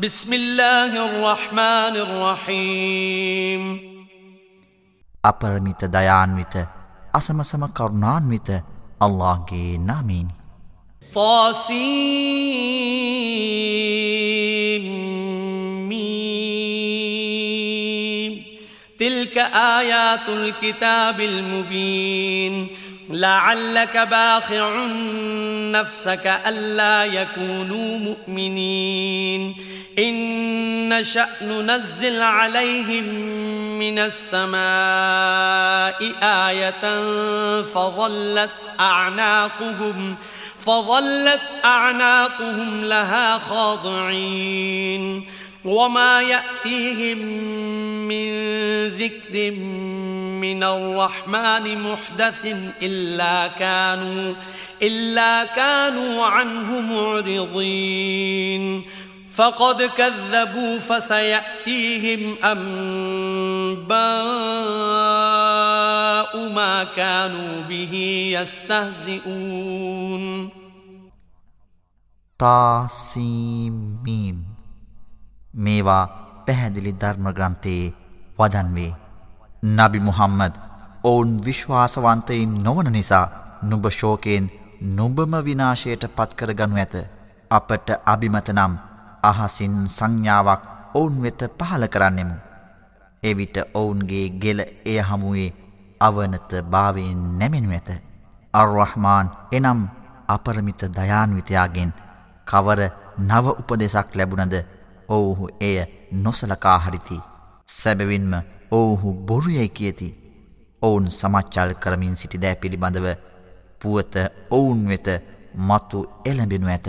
بسم الله الرحمن الرحيم අපරමිත දයාන්විත අසමසම الله අල්ලාහ්ගේ නාමයෙන් طاسيم ميم تلك آيات الكتاب المبين لعلك باخع نفسك ألا يكونوا مؤمنين إن نشأ ننزل عليهم من السماء آية فظلت أعناقهم فظلت أعناقهم لها خاضعين وما يأتيهم من ذكر من الرحمن محدث إلا كانوا إلا كانوا عنه معرضين فقد كذبوا فسيأتيهم أنباء ما كانوا به يستهزئون තාසීමීම් මේවා පැහැදිලි ධර්ම ග්‍රන්ථයේ වදන් වේ. නබි මුහම්මද ඔවුන් විශ්වාසවන්තයින් නොවන නිසා නුබ ශෝකයෙන් නුබම විනාශයට පත්කර ගනු ඇත. අපට අභිමත නම් අහසින් සංඥාවක් ඔවුන් වෙත පහල කරන්නෙමු. එවිට ඔවුන්ගේ ගෙල එය හමුවේ අවනත භාවයෙන් නැමෙනු ඇත. අර්රහමාන් එනම් අපරමිත දයාන්විතයාගෙන් කවර නව උපදෙසක් ලැබුණද ඔවුහු එය නොසලකා හරිති. සැබවින්ම ඔවුහු බොරුයයි කියති. ඔවුන් සමච්චල් කරමින් සිටි දෑ පිළිබඳව පුවත ඔවුන් වෙත මතු එළඹෙනු ඇත.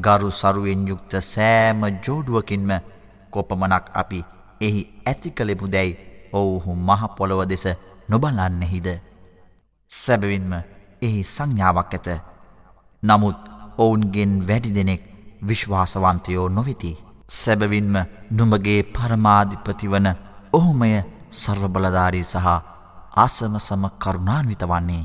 ගරු සරුවෙන් යුක්ත සෑම ජෝඩුවකින්ම කොපමනක් අපි එහි ඇති කළෙපු දැයි ඔවුහු මහපොළොව දෙස නොබලන්නෙහිද. සැබවින්ම එහි සංඥාවක් ඇත. නමුත් ඔවුන්ගෙන් වැඩි දෙනෙක් විශ්වාසවන්තයෝ නොවෙති. සැබවින්ම නුඹගේ පරමාධිපති වන ඔහුමය සර්වබලධාරී සහ අසම සම කරුණාන්විත වන්නේ.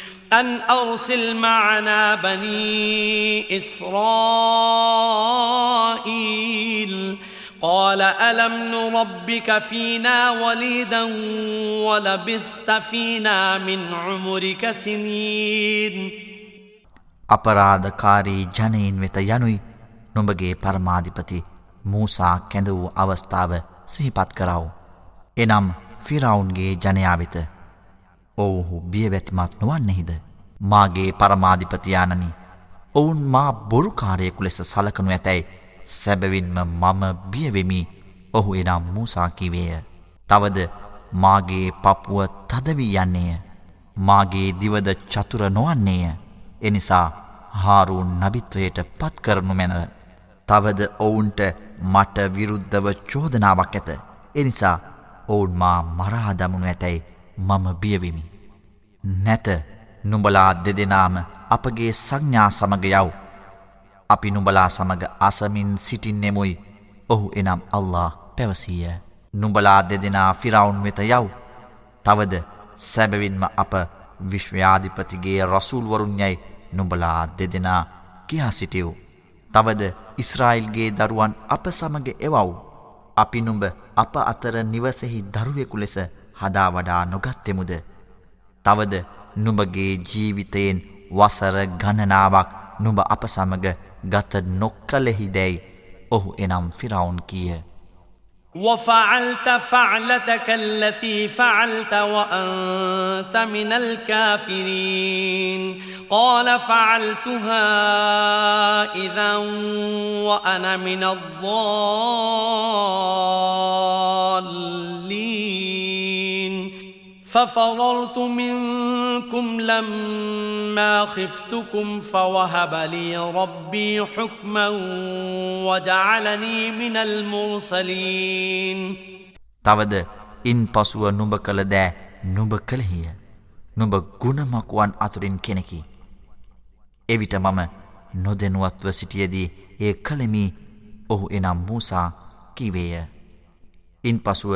أن أرسل معنا بني إسرائيل قال ألم نربك فينا وليدا ولبثت فينا من عمرك سنين අපරාධකාරී ජනයින් වෙත යනුයි නොඹගේ පරමාධිපති මූසා කැඳ වූ අවස්ථාව සිහිපත් කරව. එනම් ෆිරවුන්ගේ ජනයාවිත ඔවුහු බියවැතිමත් නොවන්නෙහිද. මාගේ පරමාධිපතියානනි ඔවුන් මා බොරුකාරයෙකු ලෙස සලකනු ඇතැයි සැබවින්ම මම බියවෙමි ඔහු එනම් මූසාකිවේය. තවද මාගේ පපුුව තදවී යන්නේය. මාගේ දිවද චතුර නොවන්නේය. එනිසා හාරුන් නබිත්වයට පත් කරනු මැනව. තවද ඔවුන්ට මට විරුද්ධව චෝදනාවක් ඇත. එනිසා ඔවුන් මා මරාදමුණු ඇතැයි මම බියවිමි. නැත නුඹලා දෙදෙනාම අපගේ සංඥා සමග යව්. අපි නුඹලා සමග අසමින් සිටින්නෙමුයි ඔහු එනම් අල්له පැවසීය. නුඹලා දෙදෙනා ෆිරවුන් වෙත යව්. තවද සැබවින්ම අප විශ්ව්‍යාධිපතිගේ රසූල්වරුන් යැයි නුඹලා දෙදෙනා කියා සිටියව්. තවද ඉස්රායිල්ගේ දරුවන් අප සමග එවව්. අපි නුඹ අප අතර නිවසෙහි දරුවෙකු ලෙස හදා වඩා නොගත්තෙමුද. තවද නුඹගේ ජීවිතයෙන් වසර ගණනාවක් නුඹ අප සමග ගත නොක්කලෙහි දැයි ඔහු එනම් ෆිරවුන් කිය. وفعلت فعلتك التي فعلت وأنت من الكافرين قال فعلتها إذا وأنا من الضالين ففررت منكم لما خفتكم فوهب لي ربي حكما وجعلني من المرسلين තවද ඉන් පසුව නුඹ කළ දෑ නුඹ කළහිය නුඹ ගුණමකුවන් අතුරින් කෙනෙකි එවිට මම නොදැනුවත්ව සිටියදී ඒ කළෙමි ඔහු එනම් මූසා කිවේය ඉන් පසුව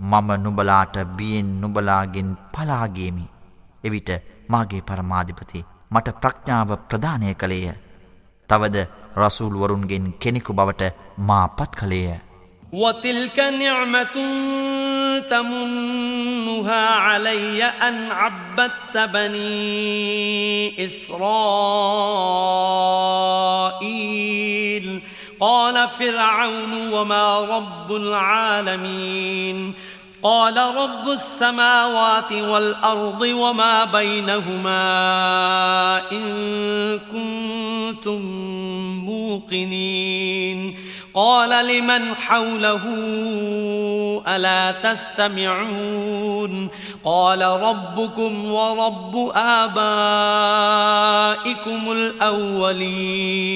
මම නුබලාට බියෙන් නුබලාගෙන් පලාගේමි. එවිට මාගේ පරමාධිපති මට ප්‍රඥාව ප්‍රධානය කළේය. තවද රසූල්වරුන්ගෙන් කෙනෙකු බවට මා පත් කළේය. وتلك نعمة تمنها علي أن عبدت بني إسرائيل قال فرعون وما رب العالمين قال رب السماوات والأرض وما بينهما إن كنتم موقنين قال لمن حوله ألا تستمعون قال ربكم ورب آبائكم الأولين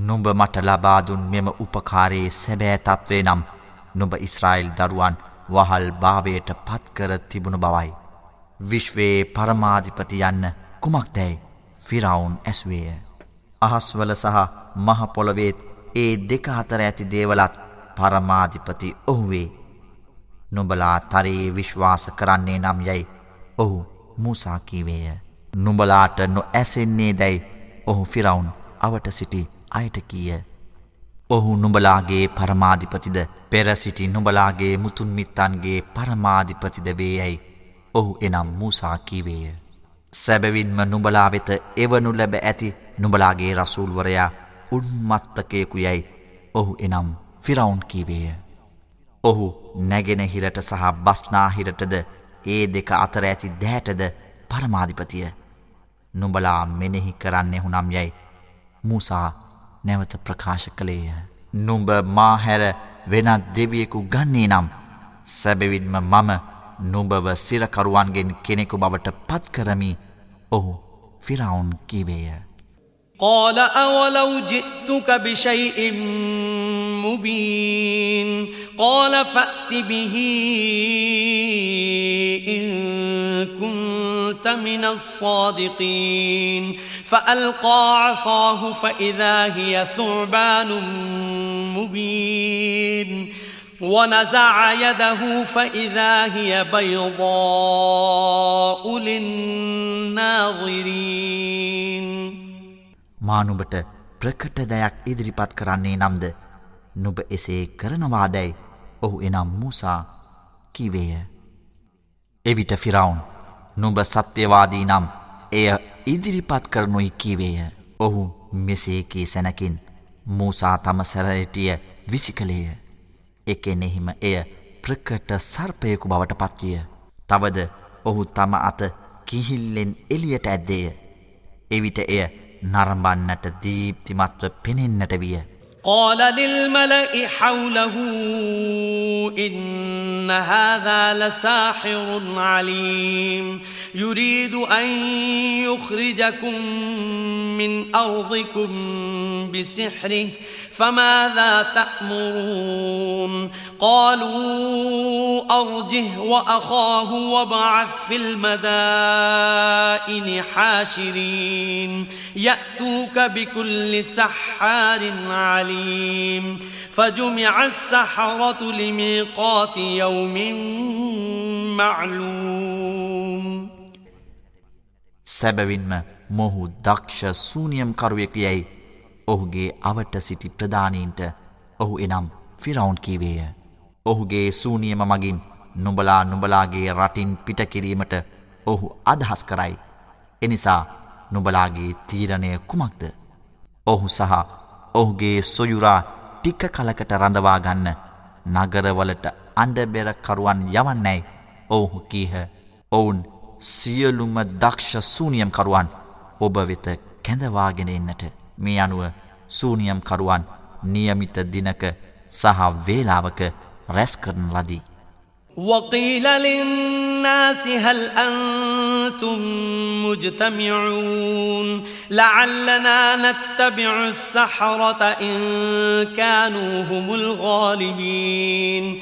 නුඹ මට ලබාදුන් මෙම උපකාරයේ සැබෑ තත්වේ නම් නුඹ ඉස්රායිල් දරුවන් වහල් භාවයට පත්කර තිබුණු බවයි. විශ්වයේ පරමාධිපති යන්න කුමක්දැයි ෆිරවුන් ඇස්වේය. අහස්වල සහ මහපොළොවේත් ඒ දෙක අතර ඇති දේවලත් පරමාධිපති ඔහුවේ. නුඹලා තරයේ විශ්වාස කරන්නේ නම් යැයි ඔහු මූසාකීවේය. නුඹලාට නො ඇසෙන්නේ දැයි ඔහු ෆිරවුන් අවට සිටි අයට කීය. ඔහු නුඹලාගේ පරමාධිපතිද පෙරසිටි නුඹලාගේ මුතුන්මිත්තන්ගේ පරමාධිපතිද වේයැයි ඔහු එනම් මූසා කීවේය. සැබවින්ම නුඹලා වෙත එවනු ලැබ ඇති නුඹලාගේ රසූල්වරයා උන්මත්තකයෙකු යැයි ඔහු එනම් ෆිරවුන් කීවේය. ඔහු නැගෙනහිරට සහ බස්නාහිරටද ඒ දෙක අතර ඇති දෑටද පරමාධිපතිය. නුඹලා මෙනෙහි කරන්නේ හුනම් යැයි මූසා නැවත ප්‍රකාශ කළේය. නුඹ මාහැර වෙනත් දෙවියෙකු ගන්නේ නම් සැබවින්ම මම නුඹව සිරකරුවන්ගෙන් කෙනෙකු බවට පත්කරමි ඔහු ෆිරවුන් කිවේය. قال أولو جئتك بشيء مبين قال فأت به إن كنت من الصادقين فألقى عصاه فإذا هي ثعبان مبين ونزع يده فإذا هي بيضاء للناظرين මා නුඹට ප්‍රකට දෙයක් ඉදිරිපත් කරන්නේ නම්ද නුඹ එසේ කරනවාදැයි ඔහු එනම් මූසා කිවේය. එවිට ෆිරවුන් නුඹ සත්‍යවාදී නම් එය ඉදිරිපත් කරනුයි කිවේය. ඔහු මෙසේකී සැනකින් මූසා තම සැරයටිය විසි කළේය. එකෙනෙහිම එය ප්‍රකට සර්පයකු බවට පත්විය. තවද ඔහු තම අත කිහිල්ලෙන් එලියට ඇද්දේය. එවිට එය නරඹන්නට දීප්තිමත්ව පෙනෙන්නට විය. قال للملأ حوله إن هذا لساحر عليم. يريد أن يخرجكم من أرضكم بسحره فماذا تأمرون قالوا أرجه وأخاه وابعث في المدائن حاشرين يأتوك بكل سحار عليم فجمع السحرة لميقات يوم معلوم සැබවින්ම මොහු දක්ෂ සූනියම් කරුවෙක් යැයි ඔහුගේ අවට සිටි ප්‍රධානීන්ට ඔහු එනම් ෆිරවුන් කීවේය. ඔහුගේ සූනියම මගින් නුඹලා නුඹලාගේ රටින් පිටකිරීමට ඔහු අදහස් කරයි. එනිසා නුබලාගේ තීරණය කුමක්ද. ඔහු සහ ඔහුගේ සොයුරා ටික්ක කලකට රඳවාගන්න නගරවලට අන්ඩබෙරකරුවන් යවන්නැයි ඔවුහු කීහ ඔවුන් සියලුම දක්ෂ සූනියම්කරුවන් ඔබ වෙත කැඳවාගෙන එන්නට මේ අනුව සූනියම්කරුවන් නියමිත දිනක සහ වේලාවක රැස් කරන ලදී. وقيل للناس هل أنتم مجتمعون لعلنا نتبع السحرة إن كانوا هم الغالبين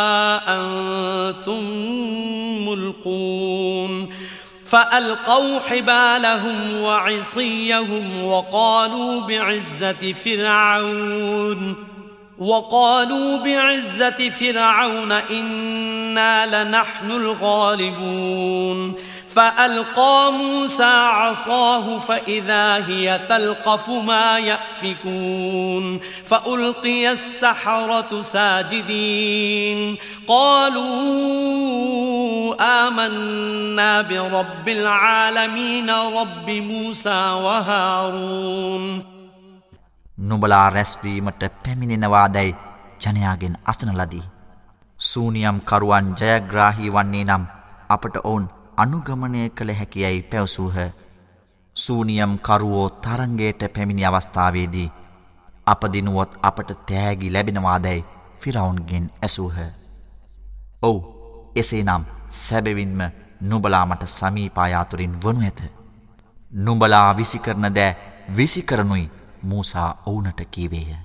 أنتم ملقون فألقوا حبالهم وعصيهم وقالوا بعزة فرعون وقالوا بعزة فرعون إنا لنحن الغالبون فألقى موسى عصاه فإذا هي تلقف ما يأفكون فألقي السحرة ساجدين قالوا آمنا برب العالمين رب موسى وهارون නුබලා රැස්වීමට පැමිණෙනවාදැයි ජනයාගෙන් අසන ලදී. සූනියම් කරුවන් ජයග්‍රාහී වන්නේ නම් අපට ඔවුන් අනුගමනය කළ හැකියැයි පැවසූහ. සූනියම් කරුවෝ තරන්ගේට පැමිණි අවස්ථාවේදී අපදිනුවොත් අපට තෑගි ලැබෙනවාදැයි ෆිරවුන්ගෙන් ඇසූහ. ඔවු එසේ නම් සැබවින්ම නුබලාමට සමීපායාතුරින් වනු ඇත. නුඹලා විසිකරන දෑ විසිකරනුයි මූසා ඔවුනට කීවේය.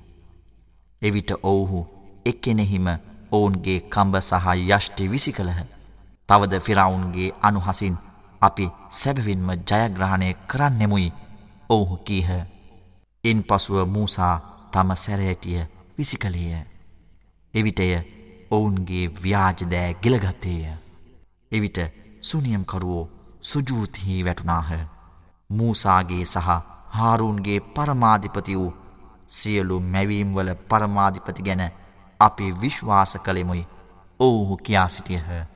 එවිට ඔවුහු එක්කෙනෙහිම ඔවුන්ගේ කම්බ සහ යෂ්ටි විසි කළහ. තවද ෆිරවුන්ගේ අනුහසින් අපි සැබවින්ම ජයග්‍රහණය කරන්නෙමුයි ඔවුහු කීහ. ඉන් පසුව මූසා තම සැරයටිය විසි කළේය. එවිටය ඔවුන්ගේ ව්‍යාජදෑ ගෙලගත්තේය. එවිට සුනියම්කරුවෝ සුජූතිහි වැටුනාහ. මූසාගේ සහ හාරුන්ගේ පරමාධිපති වූ සියලු මැවීම්වල පරමාධිපති ගැන අපි විශ්වාස කළෙමුයි ඔවුහු කියා සිටියහ.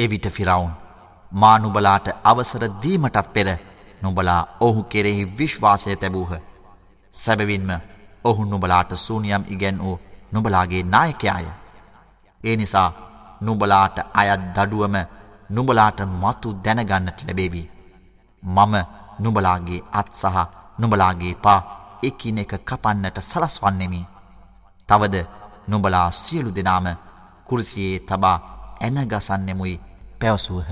එවිට ෆිරවුන් මා නුබලාට අවසර දීමටත් පෙර නුබලා ඔහු කෙරෙහි විශ්වාසය තැබූහ සැබවින්ම ඔහු නුබලාට සූනියම් ඉගැන් වූ නුබලාගේ නායකයාය. ඒ නිසා නුබලාට අයත් දඩුවම නුබලාට මතු දැනගන්නට ලැබේවී. මම නුබලාගේ අත් සහ නුඹලාගේ පා එකින එක කපන්නට සලස්වන්නෙමි. තවද නුඹලා සියලු දෙනාම කුරසියේ තබා ඇනගසන්නෙමුයි පැවසූහ.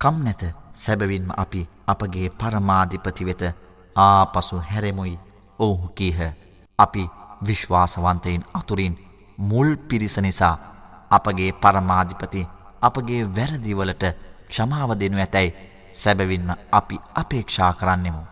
කම් නැත සැබවින්ම අපි අපගේ පරමාධිපති වෙත ආපසු හැරෙමුයි ඔවුහු කීහ. අපි විශ්වාසවන්තයින් අතුරින් මුල් පිරිස නිසා අපගේ පරමාධිපති අපගේ වැරදිවලට ක්ෂමාව දෙනු ඇතැයි සැබවින්ම අපි අපේක්ෂා කරන්නෙමු.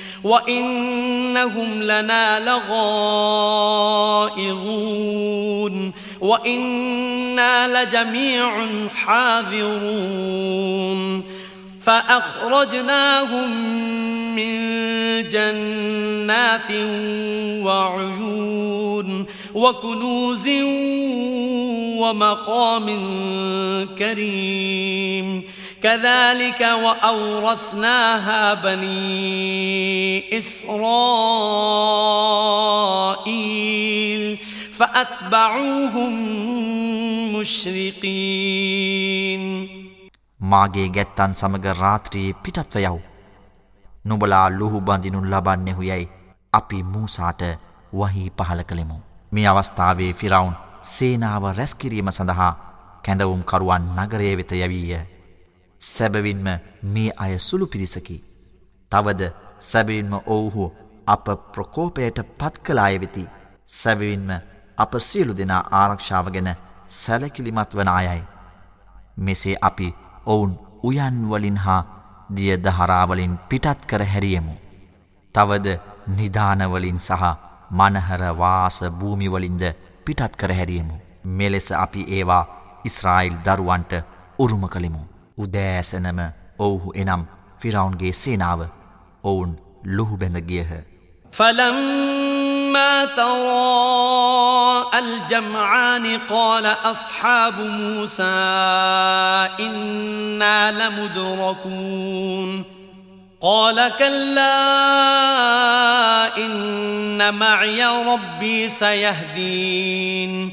وإنهم لنا لغائظون وإنا لجميع حاذرون فأخرجناهم من جنات وعيون وكنوز ومقام كريم كذلك وأورثناها بني إسرائيل فأتبعوهم مشرقين මාගේ ගැත්තන් සමග රාත්‍රයේ පිටත්ව යව්. නුබලා ලුහු බඳිනු ලබන්නෙහු යැයි අපි මූසාට වහි පහල කළෙමු. මේ අවස්ථාවේ ෆිරවුන් සේනාව රැස්කිරීම සඳහා කැඳවුම් කරුවන් නගරය වෙත යවීය. සැබවින්ම මේ අය සුළු පිරිසකි. තවද සැබවින්ම ඔවුහු අප ප්‍රකෝපයට පත් කලාය වෙති. සැබවින්ම අප සියලු දෙනා ආරක්ෂාව ගැන සැලකිලිමත් වන අයයි. මෙසේ අපි ඔවුන් උයන්වලින් හා දිය දහරාවලින් පිටත් කර හැරියමු. තවද නිධානවලින් සහ මනහරවාස භූමිවලින්ද පිටත් කර හැරියමු. මෙලෙස අපි ඒවා ඉස්රායිල් දරුවන්ට උරුම කළෙමු. උදෑසනම ඔවුහු එනම් ෆිරවුන්ගේ සේනාව ඔවුන් ලුහු බැඳ ගියහ. فلما ترى الجمعان قال أصحاب موسى إنا لمدركون قال كلا إن معي ربي سيهدين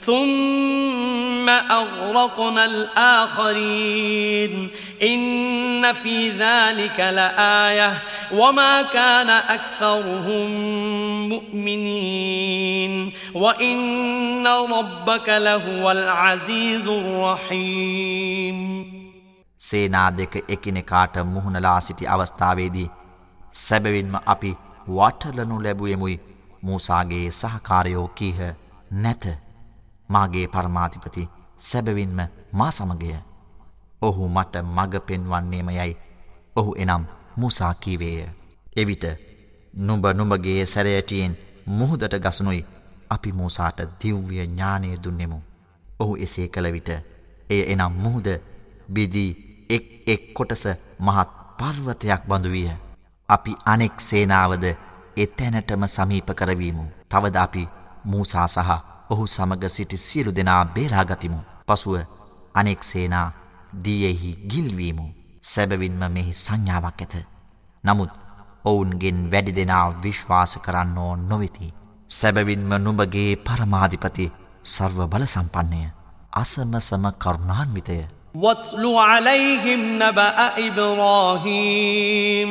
ثم أغرقنا الآخرين إن في ذلك لآية وما كان أكثرهم مؤمنين وإن ربك لهو العزيز الرحيم සේනා දෙක එකිනෙකාට මුහුණලා සිටි අවස්ථාවේදී සැබවින්ම අපි වටලනු ලැබුවෙමුයි මූසාගේ සහකාරයෝ කීහ නැත මාගේ පරමාධිපති සැබවින්ම මා සමගය. ඔහු මට මග පෙන්වන්නේම යයි. ඔහු එනම් මුසාකීවේය. එවිට නුඹ නුඹගේ සැරයටියෙන් මුහුදට ගසනුයි අපි මූසාට දිව්‍ය ඥානය දුන්නෙමු. ඔහු එසේ කළ විට එය එනම් මුහුද බිදී එක් එක් කොටස මහත් පර්වතයක් බඳුවිය. අපි අනෙක් සේනාවද එතැනටම සමීප කරවීමු. තවද අපි මූසා සහ ඔහු සමග සිටි සියලු දෙනා බේරාගතිමු. පසුව අනෙක් සේනා දියෙහි ගිල්වීමු. සැබවින්ම මෙහි සංඥාවක් ඇත. නමුත් ඔවුන්ගෙන් වැඩි දෙනා විශ්වාස කරන්නෝ නොවෙති. සැබවින්ම නුඹගේ පරමාධිපති සර්ව බල සම්පන්නය. අසමසම කරුණාන්විතය. واتل عليهم نبأ إبراهيم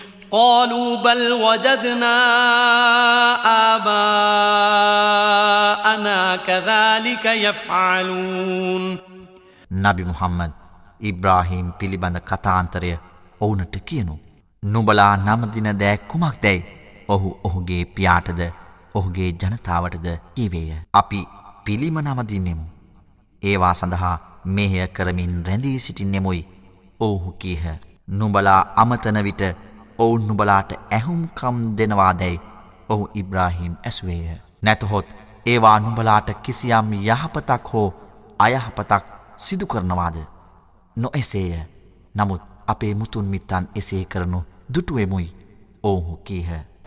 قالوا بل وجدنا آباءنا كذلك يفعلون නබි මුහම්මද් ඉබ්‍රාහීම් පිළිබඳ කතාන්තරය ඔවුනට කියනු. නුබලා නමදින දෑ කුමක් දැයි ඔහු ඔහුගේ පියාටද ඔහුගේ ජනතාවටද කීවේය. අපි පිළිම නමදින්නෙමු. ඒවා සඳහා මෙහය කරමින් රැඳී සිටින්නෙමුයි. ඔහු කීහ නුබලා අමතන විට ඔවුන් නුබලාට ඇහුම්කම් දෙනවාදැයි ඔහු ඉබ්‍රාහිම් ඇස්වේය. නැතහොත් ඒවා නුබලාට කිසියම් යහපතක් හෝ අයහපතක් සිදු කරනවාද. නො එසේය නමුත් අපේ මුතුන් මිත්තන් එසේ කරනු දුටුවෙමුයි ඔවුහු කීහ.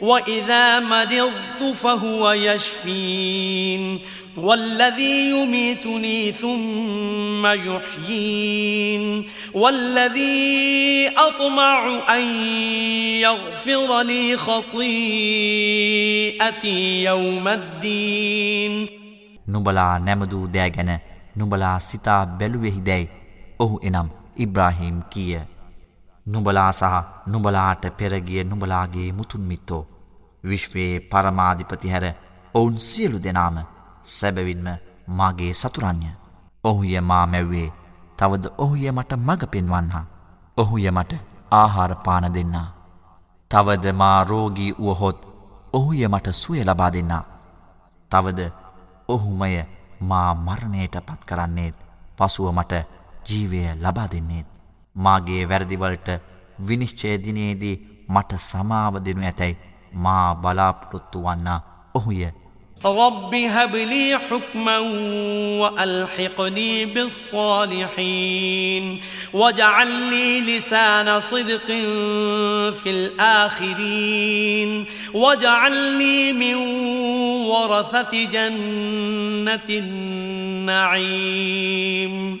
وإذا مرضت فهو يشفين والذي يميتني ثم يحيين والذي أطمع أن يغفر لي خطيئتي يوم الدين නුබලා නැමදූ දෑ ගැන නුබලා සිතා බැලුවෙහිදැයි ඔහු එනම් ඉබ්‍රාහිම් කියය. නුබලා සහ නුබලාට පෙරගිය නුබලාගේ මුතුන්මිත්තෝ විශ්වයේ පරමාධිපති හැර ඔවුන් සියලු දෙනාම සැබවින්ම මාගේ සතුරන්ය. ඔහුය මා මැව්වේ තවද ඔහුය මට මඟ පෙන්වන්හා. ඔහුය මට ආහාරපාන දෙන්නා. තවද මා රෝගී වුවහොත් ඔහුය මට සුවය ලබා දෙන්නා. තවද ඔහුමය මා මරණයට පත් කරන්නේත් පසුව මට ජීවය ලබා දෙන්නේත්. මාගේ වැරදිවලට විනිශ්චයදිනයේදී මට සමාව දෙනු ඇතැයි මා බලාපොරොත්තු වන්න ඔහුය. رب هب لي حكما وألحقني بالصالحين واجعل لي لسان صدق في الآخرين واجعلني من ورثة جنة النعيم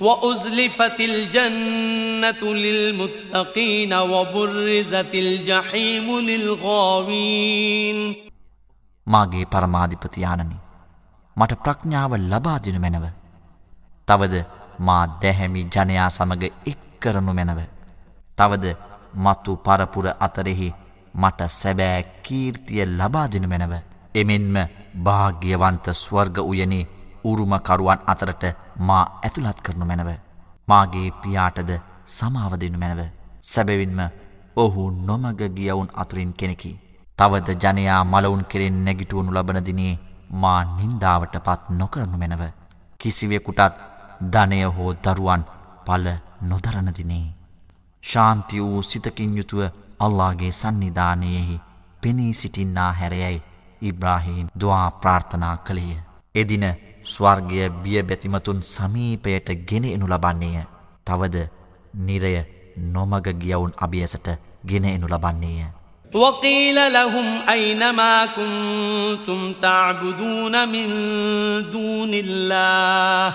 وأزلفت الجنة للمتقين وبرزت الجحيم للغاوين මාගේ පරමාධිපතියානනි මට ප්‍රඥාව ලබාදිනු මැනව. තවද මා දැහැමි ජනයා සමඟ එක් කරනු මැනව. තවද මත්තු පරපුර අතරෙහි මට සැබෑ කීර්තිය ලබාදිනු මැනව. එමෙන්ම භාග්‍යවන්ත ස්වර්ග උයනේ උරුමකරුවන් අතරට මා ඇතුළත් කරනු මැනව. මාගේ පියාටද සමාවදනු මැනව. සැබවින්ම ඔහු නොමග ගියවුන් අතුරින් කෙනෙකි. තවද ජනයා මලවුන් කෙරෙන් නැගිටුවනු ලබනදිනේ මා නින්දාවට පත් නොකරනු මැනව. කිසිවෙකුටත් ධනය හෝ දරුවන් පල නොදරණදිනේ. ශාන්ති වූ සිතකින් යුතුව අල්ලාගේ සන්නිධානයෙහි පෙනී සිටින්නා හැරයයි ඉබ්‍රාහීම් දවා ප්‍රාර්ථනා කළේය. එදින ස්වර්ගය බිය බැතිමතුන් සමීපයට ගෙන එනු ලබන්නේය. තවද නිරය නොමග ගියවුන් අභියසට ගෙන එනු ලබන්නේය. وقيل لهم أين ما كنتم تعبدون من دون الله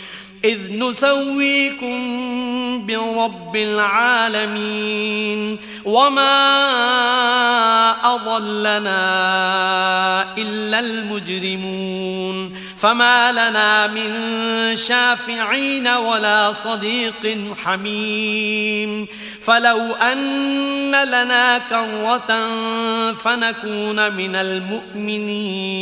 إذ نسويكم برب العالمين وما أضلنا إلا المجرمون فما لنا من شافعين ولا صديق حميم فلو أن لنا كرة فنكون من المؤمنين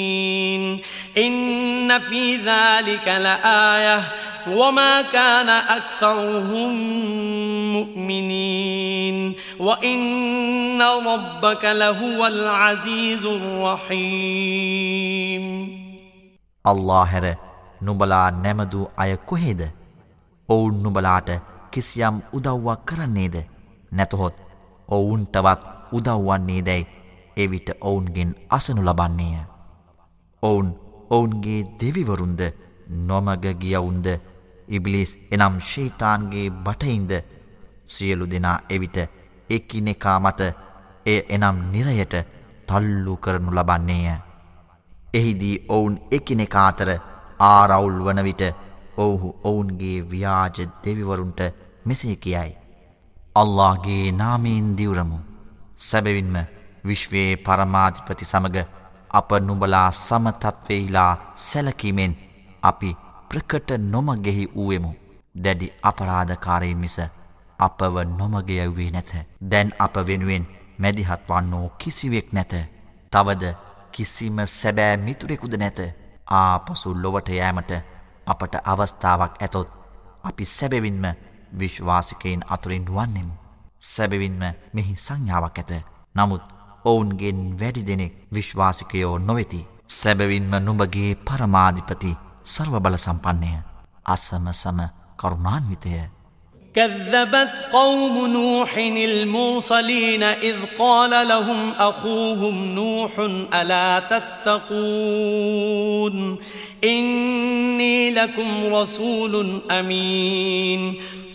إن في ذلك لآية وما كان أكثرهم مؤمنين وإن ربك لهو العزيز الرحيم අල්ලා හැර නුබලා නැමදූ අය කොහේද ඔවුන් නුබලාට කිසියම් උදව්වක් කරන්නේද නැතහොත් ඔවුන්ටවත් උදව්වන්නේ දැයි එවිට ඔවුන්ගෙන් අසනු ලබන්නේය ඔවුන් ඔවුන්ගේ දෙවිවරුන්ද නොමග ගියවුන්ද? ඉබ්ලිස් එනම් ශීතාන්ගේ බටයින්ද සියලු දෙනා එවිට එකිනෙකා මත එය එනම් නිරයට තල්ලු කරනු ලබන්නේය. එහිදී ඔවුන් එකිනෙකා අතර ආරවුල් වන විට ඔවුහු ඔවුන්ගේ ව්‍යාජ දෙවිවරුන්ට මෙසේ කියයි. අල්لهගේ නාමීන් දිවරමු. සැබවින්ම විශ්වයේ පරමාධිපති සමග අප නුබලා සමතත්වෙහිලා සැලකීමෙන් අපි ප්‍රකට නොමගෙහි වූවෙමු දැඩි අපරාධකාරයෙන් මිස අපව නොමගයව්වේ නැත දැන් අප වෙනුවෙන් මැදිහත් වන්නෝ කිසිවෙක් නැත තවද කිසිම සැබෑ මිතුරෙකුද නැත ආපසු ලොවට යෑමට අපට අවස්ථාවක් ඇතොත් අපි සැබවින්ම විශ්වාසිකයෙන් අතුරින් වන්නෙමු. සැබවින්ම මෙහි සංඥාවක් ඇත. නමුත් ඔවුන්ගෙන් වැඩි දෙනෙක් විශ්වාසිකයෝ නොවෙති. සැබවින්ම නුඹගේ පරමාධිපති සර්ව බල සම්පන්නය. අසම සම කරුණාන්විතය. كذبت قوم نوح المرسلين إذ قال لهم أخوهم نوح ألا تتقون إني لكم رسول أمين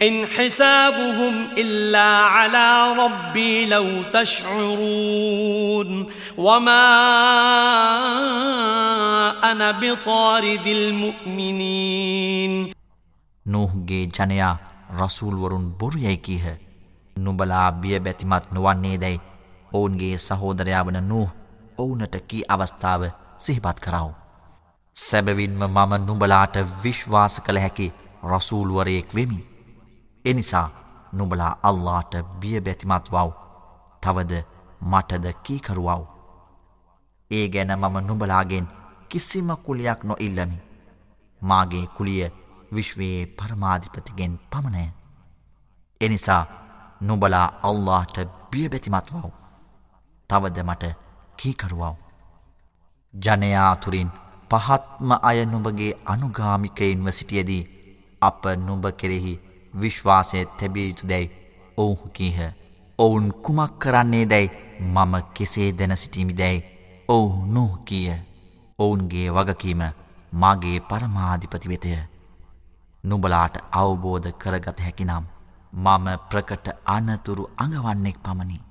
إن حسابهم إلا على ربي لو تشعرون وما أنا بطارد المؤمنين නූහ්ගේ ජනයා රසූල්වරුන් බොරුයැයි කීහ. නුබලා බිය බැතිමත් නොවන්නේ දැයි ඔවුන්ගේ සහෝදරයා වන නූහ ඔවුනට කී අවස්ථාව සිහිපත් කරව. සැබවින්ම මම නුබලාට විශ්වාස කළ හැකි රසූල්වරයෙක් වෙමි. එනිසා නුබලා අල්ලාට බිය බැතිමත් වව් තවද මටද කීකරුවව්. ඒ ගැන මම නුබලාගෙන් කිසිම කුලියක් නොඉල්ලමි. මාගේ කුලිය විශ්වයේ පරමාධිපතිගෙන් පමණය. එනිසා නුබලා අල්لهට බියබැතිමත් වව්. තවද මට කීකරුවව්. ජනයාතුරින් පහත්ම අය නුබගේ අනුගාමිකයින්ව සිටියදී අප නුබ කෙරෙහි විශ්වාසය තැබිය යුතු දැයි ඔවුහු කීහ. ඔවුන් කුමක් කරන්නේ දැයි මම කෙසේ දැන සිටීමි දැයි ඔවු නොහ කියය. ඔවුන්ගේ වගකීම මාගේ පරමාධිපති වෙතය. නුබලාට අවබෝධ කරගත හැකිනම් මම ප්‍රකට අනතුරු අඟවන්නෙක් පමණි.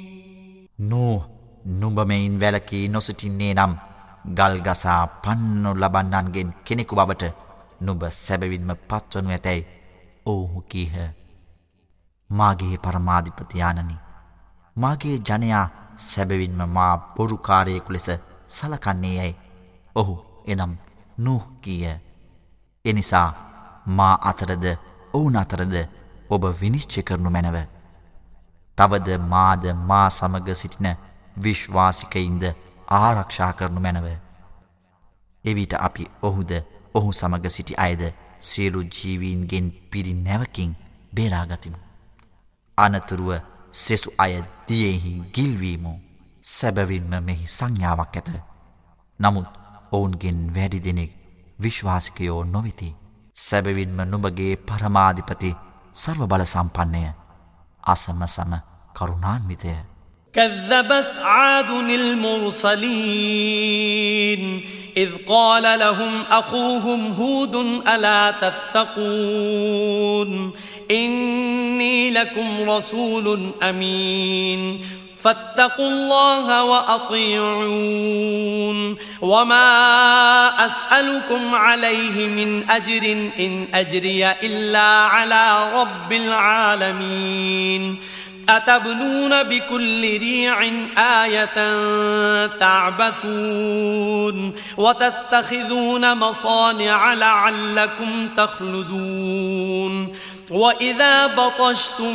නූ නුඹමයින් වැලකී නොසිටින්නේ නම් ගල්ගසා පන්නු ලබන්නන්ගෙන් කෙනෙකු බවට නුඹ සැබවින්ම පත්වනු ඇතැයි ඔවුහු කීහ. මාගේ පරමාධිපතියානනි මාගේ ජනයා සැබවින්ම මා බොරුකාරයෙකු ලෙස සලකන්නේ යැයි ඔහු එනම් නුහ කීය. එනිසා මා අතරද ඔවුන් අතරද ඔබ විනිශ්චය කරනු මැනව. තවද මාද මා සමග සිටින විශ්වාසිකයින්ද ආරක්ෂා කරනු මැනව එවිට අපි ඔහුද ඔහු සමග සිටි අයද සියලු ජීවීන්ගෙන් පිරි නැවකින් බේරාගතිමු. අනතුරුව සෙසු අය දියෙහි ගිල්වීමු සැබවින්ම මෙහි සංඥාවක් ඇත. නමුත් ඔවුන්ගෙන් වැඩි දෙනෙක් විශ්වාසිකයෝ නොවිති. සැබවින්ම නුබගේ පරමාධිපති සර්ව බල සම්පන්නය අසම සම කරුණාන්විතය. كذبت عاد المرسلين إذ قال لهم أخوهم هود ألا تتقون إني لكم رسول أمين فاتقوا الله وأطيعون وما أسألكم عليه من أجر إن أجري إلا على رب العالمين أتبنون بكل ريع آية تعبثون وتتخذون مصانع لعلكم تخلدون وإذا بطشتم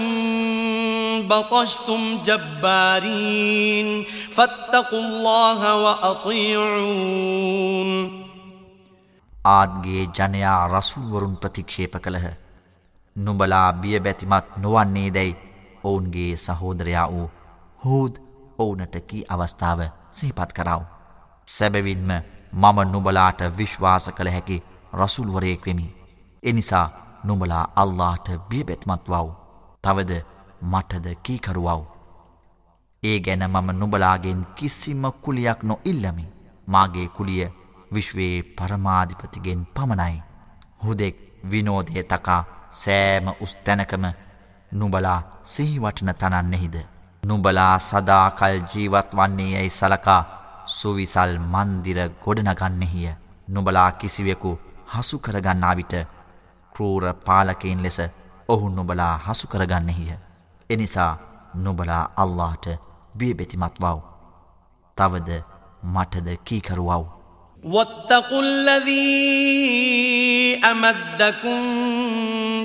بطشتم جبارين فاتقوا الله وأطيعون ආත්ගේ ජනයා රසුල්වරුන් ප්‍රතික්ෂේප කළහ. නුඹලා බිය බැතිමත් නොවන්නේ දැයි ඔවුන්ගේ සහෝදරයා වූ හූද් ඔවුනට කී අවස්ථාව සිහිපත් කරව. සැබවින්ම මම නුබලාට විශ්වාස කළ හැකි රසුල්වරයෙක්වෙමි. එනිසා නුඹලා අල්ලාට බියබෙත්මත් වව්. තවද මටද කීකරුවව්. ඒ ගැන මම නුබලාගෙන් කිසිම කුලියක් නො ඉල්ලමි. මාගේ කුලිය විශ්වයේ පරමාධිපතිගෙන් පමණයි. හුදෙක් විනෝදය තකා සෑම උස්තැනකම නුබලා සිහිවටන තනන්නෙහිද. නුබලා සදාකල් ජීවත් වන්නේ යැයි සලකා සුවිසල් මන්දිර ගොඩනගන්නෙහිය. නුබලා කිසිවෙකු හසු කරගන්නා විට කරූර පාලකයින් ලෙස ඔහු නුබලා හසු කරගන්නෙහිය. එනිසා නුබලා අල්ලාට බියබෙතිමත් වව්. තවද මටද කීකරුවව්. واتقوا الذي أمدكم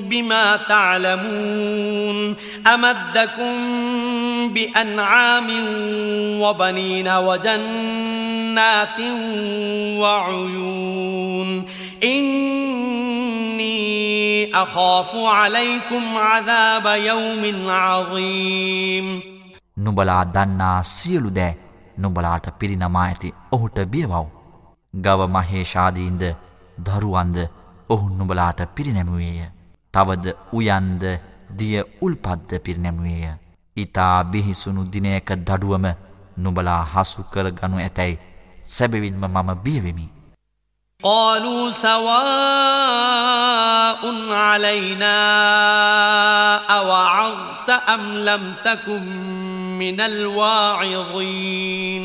بما تعلمون أمدكم بأنعام وبنين وجنات وعيون إني أخاف عليكم عذاب يوم عظيم නුබලා දන්නා සියලු දෑ නුබලාට පිරිනමා ඇති ඔහුට බියවව්. ගව මහේෂාදීන්ද දරුවන්ද ඔහු නුබලාට පිරිනැමුවේය. තවද උයන්ද දිය උල්පද්ද පිරිනැමුවේය. ඉතා බිහිසුණු දිනයක දඩුවම නුබලා හසු කර ගනු ඇතැයි සැබවින්ම මම බියවෙමි. قالوا سواء علينا أوعظت أم لم تكن من الواعظين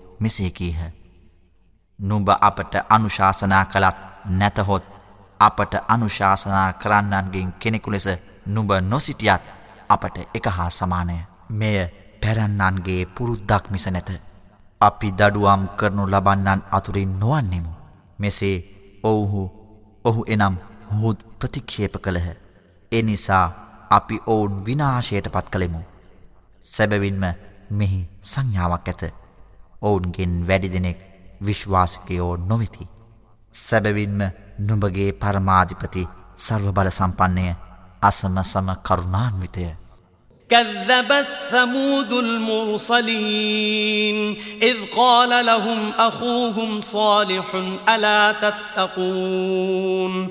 මෙසේ කීහ. නුඹ අපට අනුශාසනා කළත් නැතහොත් අපට අනුශාසනා කරන්නන්ගෙන් කෙනෙකු ලෙස නුඹ නොසිටියත් අපට එක හා සමානය. මෙය පැරැන්නන්ගේ පුරුද්දක් මිස නැත. අපි දඩුවම් කරනු ලබන්නන් අතුරින් නොවන්නෙමු. මෙසේ ඔවුහු ඔහු එනම් හුත් ප්‍රතික්ෂේප කළහ. එනිසා අපි ඔවුන් විනාශයට පත් කළෙමු. සැබවින්ම මෙහි සංඥාවක් ඇත. ඔවුන්ගෙන් වැඩි දෙනෙක් විශ්වාසකයෝ නොවෙති. සැබවින්ම නුඹගේ පරමාධිපති සර්ව බල සම්පන්නය අසම සම කරුණාන්විතය. كذبت ثمود المرسلين إذ قال لهم أخوهم صالح ألا تتقون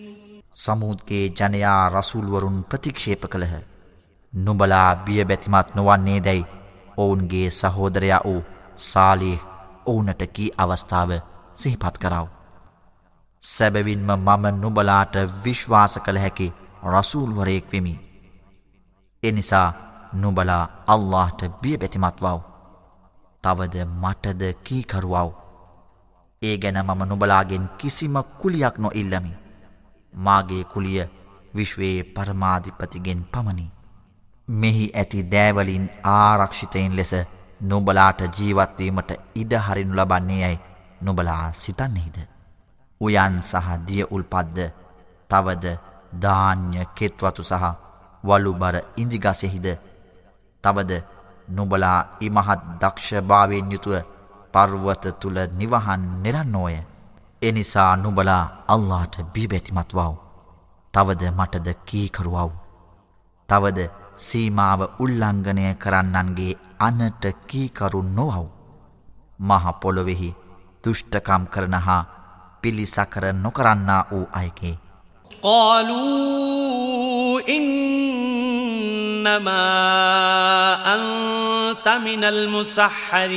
සමුද්ගේ ජනයා රසුල්වරුන් ප්‍රතික්ෂේප කළහ. නුඹලා බිය බැතිමත් නොවන්නේ දැයි ඔවුන්ගේ සහෝදරයා වූ සාලි ඔවුනට කී අවස්ථාව සිහිපත් කරව. සැබවින්ම මම නුබලාට විශ්වාස කළ හැකි රසූල්වරයෙක් වෙමි. එනිසා නුබලා අල්لهට බිය බැතිමත් වව්. තවද මටද කීකරුවව්. ඒ ගැන මම නුබලාගෙන් කිසිම කුලියක් නො ඉල්ලමි. මාගේ කුලිය විශ්වයේ පරමාධිපතිගෙන් පමණි. මෙහි ඇති දෑවලින් ආරක්ෂිතයින් ලෙස නොබලාට ජීවත්වීමට ඉඩහරිනු ලබන්නේ යැයි නොබලා සිතන්නෙහිද. උයන් සහ දිය උල්පද්ද තවද ධාන්‍ය කෙත්වතු සහ වලුබර ඉන්දිගසෙහිද තවද නොබලා ඉමහත් දක්ෂභාවෙන් යුතුව පර්වත තුළ නිවහන් නිරන්නෝය. එනිසා නුබලා අල්ලාට බිබැතිමත් වව්. තවද මටද කීකරුවව්. තවද සීමාව උල්ලංඝනය කරන්නන්ගේ අනට කීකරු නොවව්. මහපොළොවෙහි දුෘෂ්ටකම් කරන හා පිළිසකර නොකරන්නා වූ අයගේ. قالوا إنما أنت من المسحرين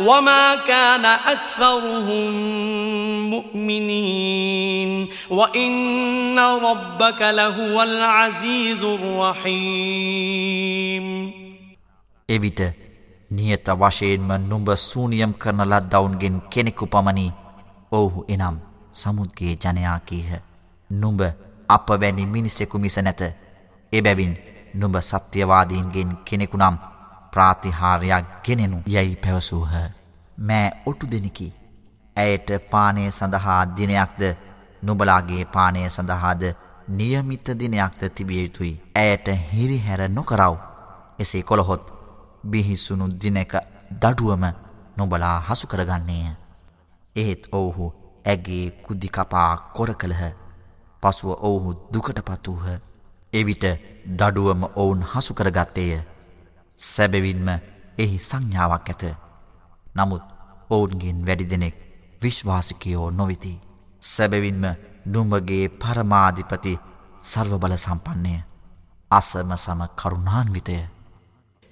وما كان أكثرهم مؤمنين وإن ربك لهو العزيز الرحيم එවිට නියත වශයෙන්ම නුඹ සූනියම් කරන ලද්දවුන්ගෙන් කෙනෙකු පමණි ඔවුහු එනම් සමුද්ගේ ජනයා කීහ නුඹ අප වැනි මිනිසෙකු මිස නැත එබැවින් නුඹ සත්‍යවාදීන්ගෙන් කෙනෙකු නම් ප්‍රාතිහාරයක් ගෙනෙනු යැයි පැවසූහ. මෑ ඔටු දෙනෙකි. ඇයට පානය සඳහා දිනයක්ද නුබලාගේ පානය සඳහාද නියමිත දිනයක්ද තිබිය යුතුයි. ඇයට හිරිහැර නොකරව. එසේ කොළහොත් බිහිසුණු දිනක දඩුවම නොබලා හසු කරගන්නේය. එහෙත් ඔවුහු ඇගේ කුද්දිකපා කොර කළහ. පසුව ඔවුහු දුකට පත්වූහ. එවිට දඩුවම ඔවුන් හසු කරගත්තේය. සැබවින්ම එහි සංඥාවක් ඇත. නමුත් ඔවුන්ගෙන් වැඩි දෙනෙක් විශ්වාසිකයෝ නොවිති. සැබවින්ම නුම්ඹගේ පරමාධිපති සර්වබල සම්පන්නය. අසම සම කරුණාන්විතය.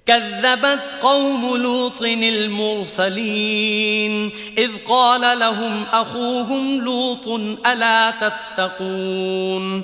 كذبت قوم لوط المرسلين إذ قال لهم أخوهم لوط ألا تتقون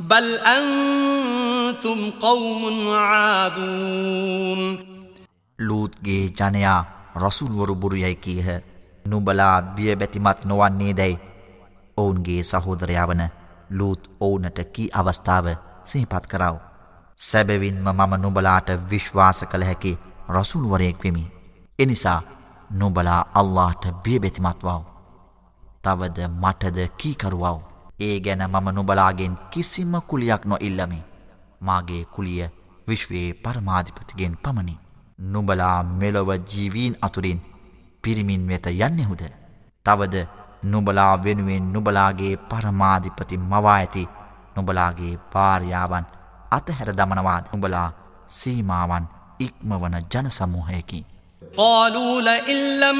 بل أنتم قوم عادون ලූත්ගේ ජනයා රසුල්වරු බුරුයයි කීහ නුඹලා බිය බැතිමත් නොවන්නේ දැයි ඔවුන්ගේ සහෝදරයාවන ලූත් ඔවුනට කී අවස්ථාව සිහිපත් කරව. සැබවින්ම මම නුබලාට විශ්වාස කළ හැකි රසුල්වරයෙක් වෙමි. එනිසා නුබලා අල්لهට බියබෙතිමත්වාව. තවද මටද කීකරුවාව. ඒ ගැන මම නුබලාගෙන් කිසිම කුලියක් නො ඉල්ලමි. මාගේ කුලිය විශ්වයේ පරමාධිපතිගෙන් පමණි. නුබලා මෙලොව ජීවීන් අතුරින් පිරිමින් වෙත යන්නෙහුද. තවද නුබලා වෙනුවෙන් නුබලාගේ පරමාධිපති මවා ඇති නුබලාගේ පාර්යාවන් අතහැර දමනවාද නුබලා සීමාවන් ඉක්මවන ජනසමූහයකි. قالوا لئن لم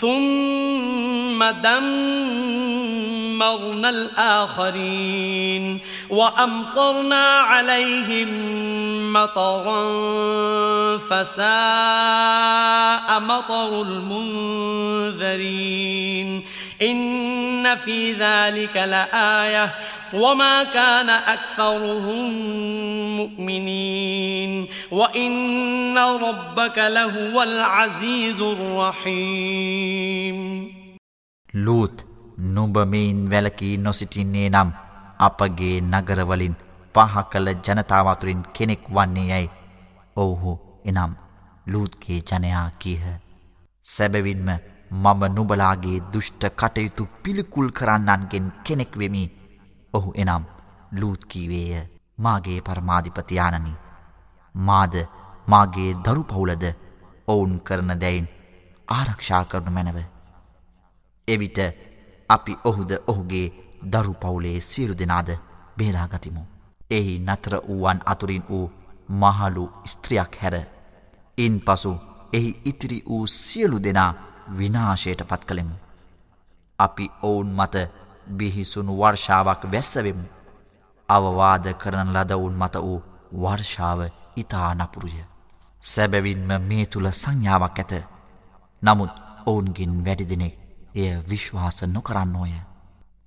ثم دمرنا الآخرين وأمطرنا عليهم مطرا فساء مطر المنذرين إن في ذلك لآية وما كان أكثرهم مؤمنين وإن ربك لهو العزيز الرحيم ලූත් නුබමයින් වැලකී නොසිටින්නේ නම් අපගේ නගරවලින් පහ කළ ජනතාවතුරින් කෙනෙක් වන්නේ යැයි ඔවුහු එනම් ලූත්ගේ ජනයා කීහ. සැබවින්ම මම නුබලාගේ දුෂ්ට කටයුතු පිළිකුල් කරන්නන්ගෙන් කෙනෙක් වෙමි ඔහු එනම් ලූත්කීවේය මාගේ පරමාධිපතියානනි. මාද මාගේ දරු පවුලද ඔවුන් කරන දැයින් ආරක්ෂා කරනු මැනව. එවිට අපි ඔහුද ඔහුගේ දරු පවුලේ සියලු දෙනාද බේරාගතිමු. එහි නතර වූවන් අතුරින් වූ මහලු ස්ත්‍රියක් හැර. ඉන් පසු එහි ඉතිරි වූ සියලු දෙනා විනාශයට පත් කළෙමු. අපි ඔවුන් මත බිහිසුණු වර්ෂාවක් වැස්සවෙමු. අවවාද කරන ලදවුන් මත වූ වර්ෂාව ඉතා නපුරුය. සැබැවින්ම මේ තුළ සංඥාවක් ඇත. නමුත් ඔවුන්ගින් වැඩිදිනෙක් එය විශ්වාස නොකරන්නෝය.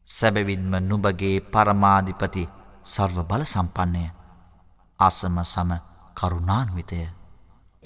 සැබැවින්ම නුබගේ පරමාධිපති සර්ව බල සම්පන්නය. අසම සම කරුණාන්විතය.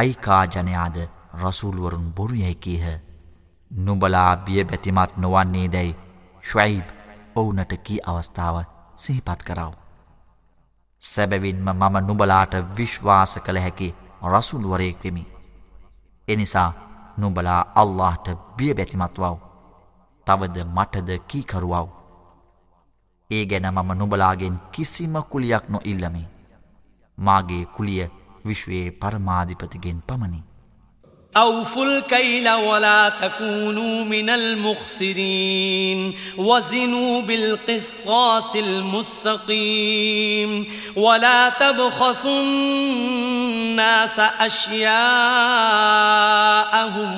අයිකා ජනයාද රසූල්වරුන් බොරු යැයි කීහ. නුබලා බිය බැතිමත් නොවන්නේ දැයි ශ්වයිබ් ඔවුනට කී අවස්ථාව සිහිපත් කරව. සැබැවින්ම මම නුබලාට විශ්වාස කළ හැකි රසුල්වරයෙක් වෙමි. එනිසා නුබලා අල්لهට බිය බැතිමත්වව. තවද මටද කීකරුවව. ඒ ගැන මම නුබලාගෙන් කිසිම කුලියක් නො ඉල්ලමි. මාගේ කුලිය විශ්වයේ පරමාධිපතිගෙන් පමණි. أوفوا الكيل ولا تكونوا من المخسرين وزنوا بالقسطاس المستقيم ولا تبخسوا الناس أشياءهم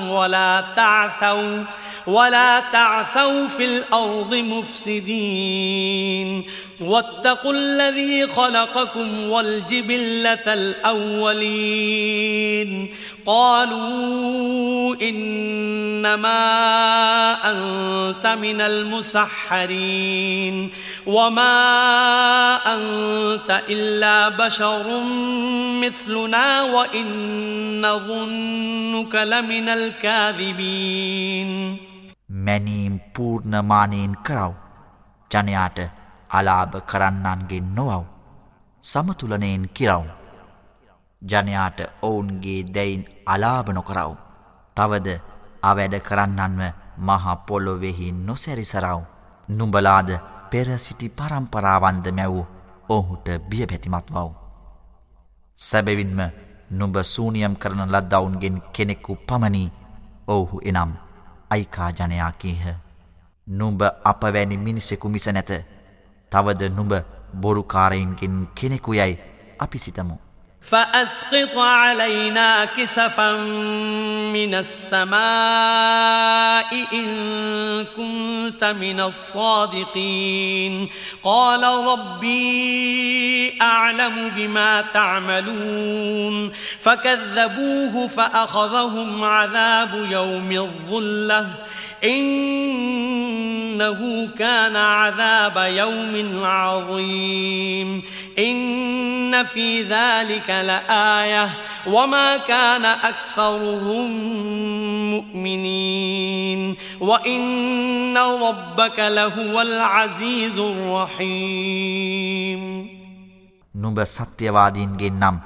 ولا تعثوا ولا تعثوا في الأرض مفسدين واتقوا الذي خلقكم والجبلة الأولين قالوا إنما أنت من المسحرين وما أنت إلا بشر مثلنا وإن ظنك لمن الكاذبين මැනීම් පූර්ණමානයෙන් කරව ජනයාට අලාභ කරන්නන්ගේ නොවව්. සමතුලනයෙන් කිරව්. ජනයාට ඔවුන්ගේ දැයින් අලාභ නොකරව. තවද අවැඩ කරන්නන්ව මහා පොලොවෙහි නොසැරිසරව. නුඹලාද පෙරසිටි පරම්පරාවන්ද මැවූ ඔහුට බිය පැතිමත් වව්. සැබවින්ම නුඹ සූනියම් කරන ලද්දවුන්ගෙන් කෙනෙක්කු පමණී ඔවුහු එනම් අයිකා ජනයා කීහ. නුඹ අපවැනි මිනිසෙකු මිස නැත. තවද නුඹ බොරුකාරයින්ගෙන් කෙනෙකු යයි අපි සිතමු. فأسقط علينا كسفا من السماء إن كنت من الصادقين قال ربي أعلم بما تعملون فكذبوه فأخذهم عذاب يوم الظلة إنه كان عذاب يوم عظيم إن في ذلك لآية وما كان أكثرهم مؤمنين وإن ربك لهو العزيز الرحيم නුඹ සත්‍යවාදීන්ගේ නම්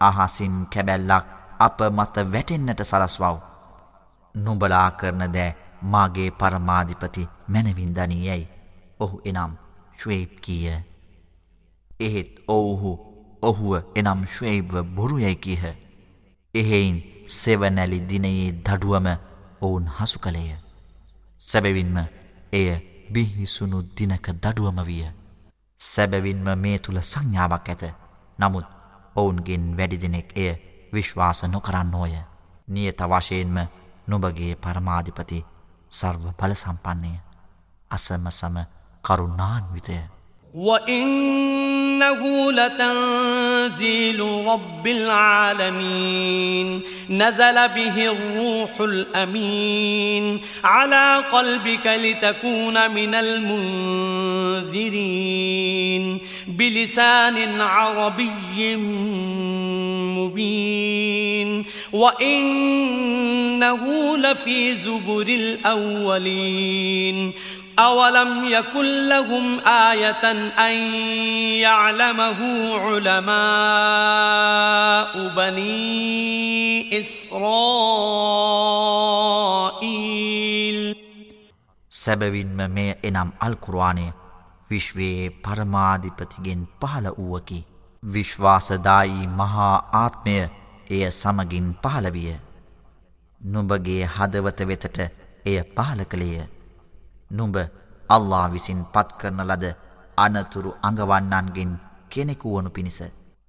අහසින් කැබැල්ලක් අප මත වැටෙන්න්නට සලස්වව්. නුඹලා කරන දෑ මාගේ පරමාධිපති මැනවින් දනී යැයි ඔහු එනම් ශ්වේප් කීය. එහෙත් ඔවුහු ඔහුව එනම් ශ්වේබ්ව බොරුයැයි කීහ. එහෙයින් සෙවනැලි දිනයේ දඩුවම ඔවුන් හසු කළේය. සැබවින්ම එය බිහිසුණු දිනක දඩුවම විය. සැබවින්ම මේ තුළ සංඥාවක් ඇත. නමුත් ඔවුන්ගෙන් වැඩි දෙනෙක් එය විශ්වාස නොකරන්න ඕය නියත වශයෙන්ම නොබගේ පරමාධිපති සර්ව බල සම්පන්නය අසම සම කරුණාන්විතය وإنه لتنزيل رب العالمين نزل به الروح الأمين على قلبك لتكون من المنذرين بلسان عربي مبين. وإنه لفي زبر الأولين. أولم يكن لهم آية أن يعلمه علماء بني إسرائيل. سببين ما إنام القرآن විශ්වයේ පරමාධිපතිගෙන් පහළ වුවකි. විශ්වාසදායි මහා ආත්මය එය සමගින් පහළවිය. නුඹගේ හදවත වෙතට එය පහල කළේය. නුඹ අල්ලා විසින් පත් කරන ලද අනතුරු අඟවන්නන්ගෙන් කෙනෙකු වනු පිණිස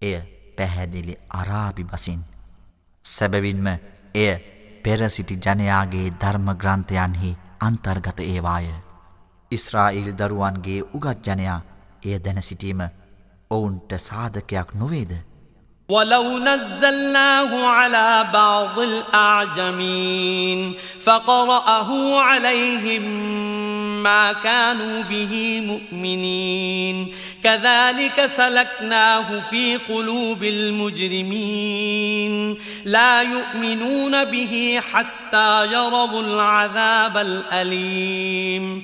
එය පැහැදිලි අරාබි බසින්. සැබවින්ම එය පෙරසිටි ජනයාගේ ධර්මග්‍රන්ථයන්හි අන්තර්ගත ඒවාය. ඉස්රායිල් දරුවන්ගේ උගත් ජනයා එය දැන සිටීම ඔවුන්ට සාධකයක් නොවේද. ولو نزلناه على بعض الأعجمين فقرأه عليهم ما كانوا به مؤمنين كذلك سلكناه في قلوب المجرمين لا يؤمنون به حتى يروا العذاب الأليم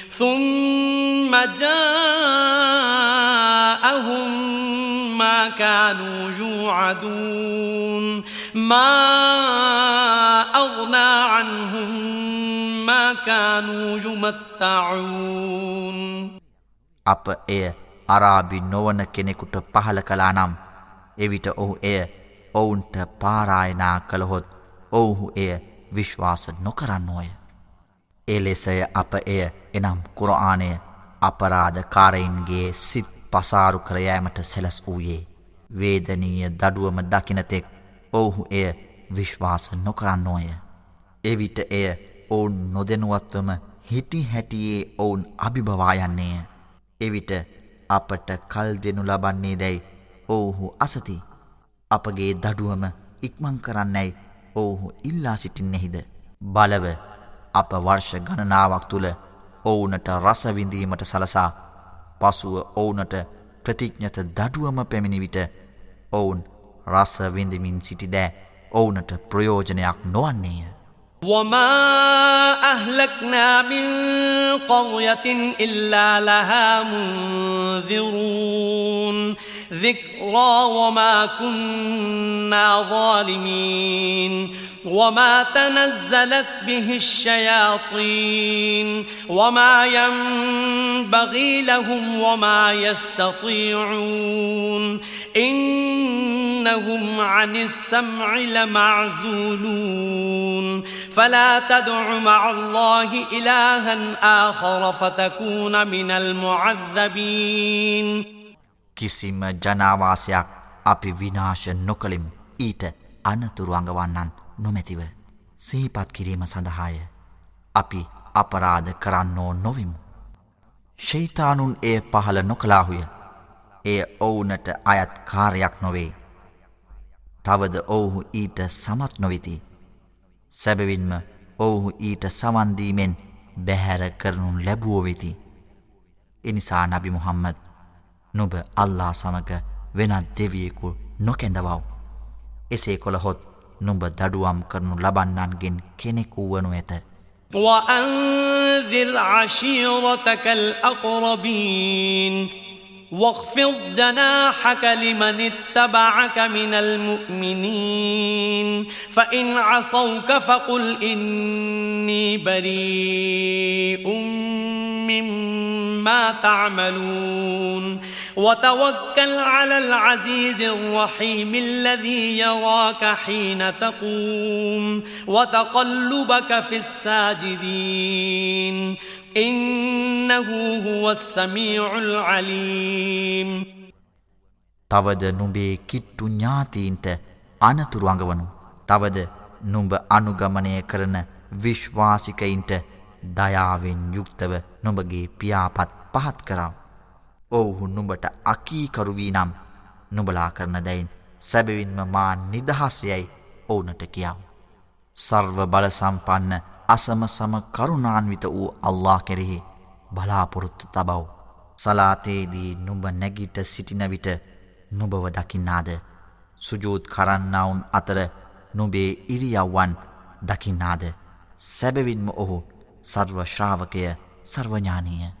ثم جاءهم ما كانوا يوعدون ما أغنى عنهم ما كانوا يمتعون අප එය අරාබි නොවන කෙනෙකුට පහල කලා නම් එවිට ඔහු එය ඔවුන්ට පාරායනා කළහොත් ඔවුහු එය විශ්වාස නොකරන්නෝය. එලෙසය අප එය එනම් කුරආනය අපරාධකාරයින්ගේ සිත් පසාරු කරයෑමට සැලස් වූයේ. වේදනීය දඩුවම දකිනතෙක් ඔවුහු එය විශ්වාස නොකරන්නෝය. එවිට එය ඔවුන් නොදැනුවත්වම හිටි හැටියේ ඔවුන් අභිභවායන්නේය. එවිට අපට කල් දෙනු ලබන්නේ දැයි ඔවුහු අසති. අපගේ දඩුවම ඉක්මං කරන්නැයි ඔවුහු ඉල්ලා සිටින්නෙහිද. බලව අප වර්ෂ ගණනාවක් තුළ ඔවුනට රසවිඳීමට සලසා පසුව ඔවුනට ප්‍රතිඥ්ඥත දඩුවම පැමිණිවිට ඔවුන් රස විඳමින් සිටිදෑ ඔවුනට ප්‍රයෝජනයක් නොවන්නේය. وما أهلكنا من قرية إلا لها منذرون ذكرى وما كنا ظالمين وما تنزلت به الشياطين وما ينبغي لهم وما يستطيعون إنهم عن السمع لمعزولون فلا تدع مع الله إلها آخر فتكون من المعذبين කිසිම ජනාවාසයක් අපි විනාශ නොකළෙමු ඊට අනතුරු අඟවන්නන් නොමැතිව සහිපත් කිරීම සඳහාය අපි අපරාධ කරන්නෝ නොවිමු. ශෛතානුන් එය පහළ නොකලාහුය එය ඔවුනට අයත් කාරයක් නොවේ. තවද ඔවුහු ඊට සමත් නොවෙති. සැබවින්ම ඔවුහු ඊට සවන්දීමෙන් බැහැර කරනු ලැබුවෝ වෙති. එනිසා නබි මුහම්මද නොබ අල්ලා සමග වෙනත් දෙවියෙකු නොකැඳවව්. එසේ කොළහොත් නුඹ දඩුවම් කරනු ලබන්නන්ගෙන් කෙනෙකු වනු ඇත. وأنذر عشيرتك الأقربين واخفض جناحك لمن اتبعك من المؤمنين فإن عصوك فقل إني بريء مما تعملون وتوكل على العزيز الرحيم الذي يراك حين تقوم وتقلبك في الساجدين إنه هو السميع العليم තවද නුඹේ කිට්ටු ඥාතීන්ට අනතුරු අඟවනු. තවද නුඹ අනුගමනය කරන විශ්වාසිකයින්ට දයාවෙන් යුක්තව නොඹගේ පියාපත් පහත් කරව. ඔවුහු නුඹට අකීකරුවී නම් නුබලා කරන දැයින් සැබවින්ම මා නිදහසයයි ඕනට කියාව. සර්ව බලසම්පන්න අසම සම කරුණාන්විත වූ අල්له කෙරෙහි බලාපොරොත්තු තබව්. සලාතේදී නුඹ නැගිට සිටින විට නුබව දකින්නාද සුජූත් කරන්නවුන් අතර නුබේ ඉරියව්වන් දකින්නාද සැබවින්ම ඔහු සර්වශ්‍රාවකය සර්වඥානීය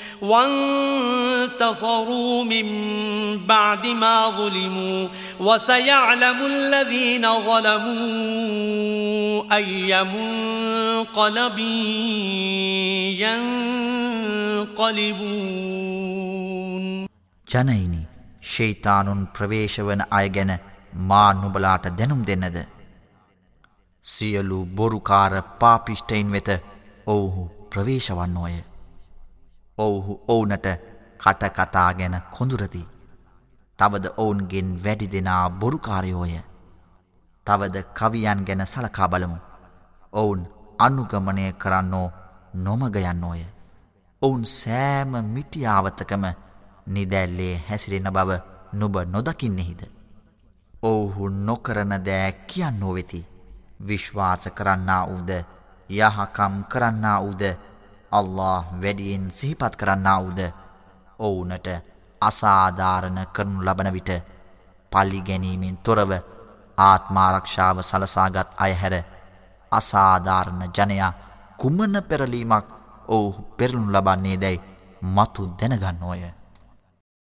وانتصروا من بعد ما ظلموا وسيعلم الذين ظلموا أي منقلب ينقلبون ජනයිනි ශෛතානුන් ප්‍රවේශවන අය ගැන මා නුබලාට දැනුම් දෙන්නද සියලු බොරුකාර පාපිෂ්ටයින් වෙත ඔවුහු ප්‍රවේශවන්නෝය ඔවුහු ඔවුනට කටකතා ගැන කොඳුරති. තවද ඔවුන්ගෙන් වැඩි දෙනා බොරුකාරයෝය. තවද කවියන් ගැන සලකා බලමු. ඔවුන් අනුගමනය කරන්නෝ නොමගයන්නෝය. ඔවුන් සෑම මිටියාවතකම නිදැල්ලේ හැසිරෙන බව නුබ නොදකින්නෙහිද. ඔවුහු නොකරන දෑ කියන්නෝ වෙති. විශ්වාස කරන්නා වූද යහකම් කරන්නා වූද අල්له වැඩියෙන් සිහිපත් කරන්නා වූද ඔවුනට අසාධාරණ කරනු ලබන විට පල්ලි ගැනීමෙන් තොරව ආත්මාරක්ෂාව සලසාගත් අයහැර අසාධාරණ ජනයා කුමන පෙරලීමක් ඔවුහු පෙරලුණු ලබන්නේ දැයි මතු දැනගන්න ඕය.